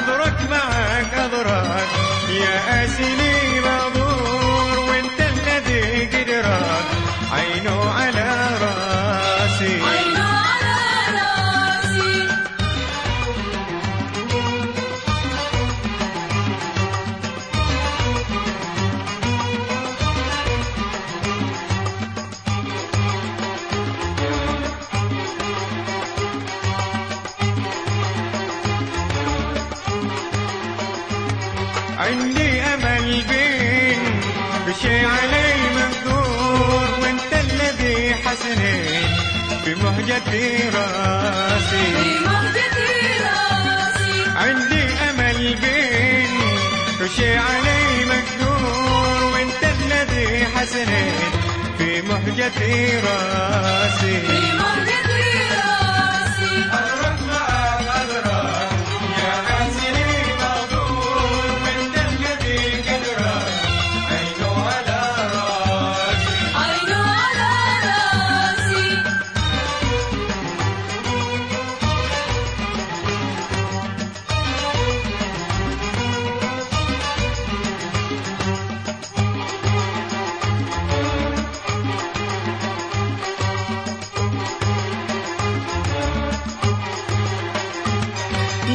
أضرك معك أضرك يا أسلي عندي أمل بين بشي علي مقدور وأنت الذي حسنين. بمهجتي راسي. بمهجتي راسي. عندي أمل بين بشي علي مقدور وأنت الذي حسنين. بمهجتي راسي. بمهجتي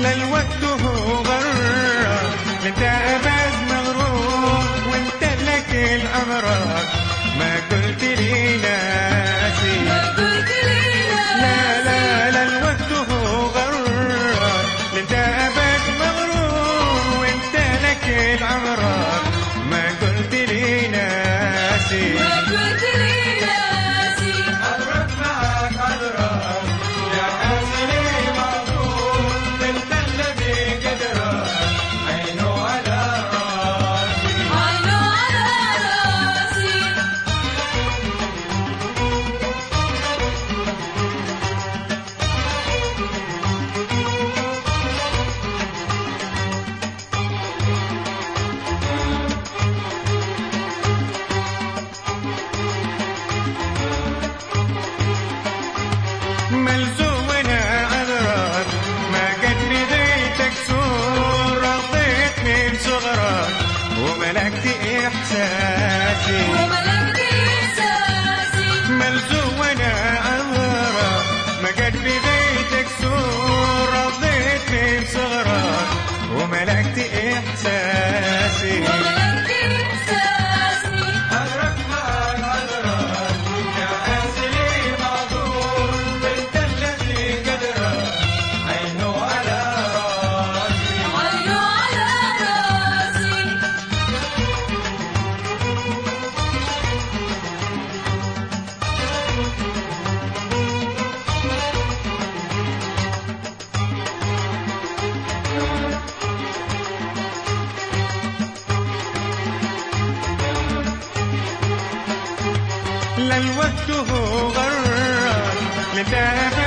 بل وقته غرب انت أباز مغرور وانت لك الأمراض. ما قلت إلا الوقت هو غرام لتعب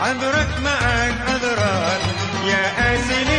عذرك معك عذران يا أسلي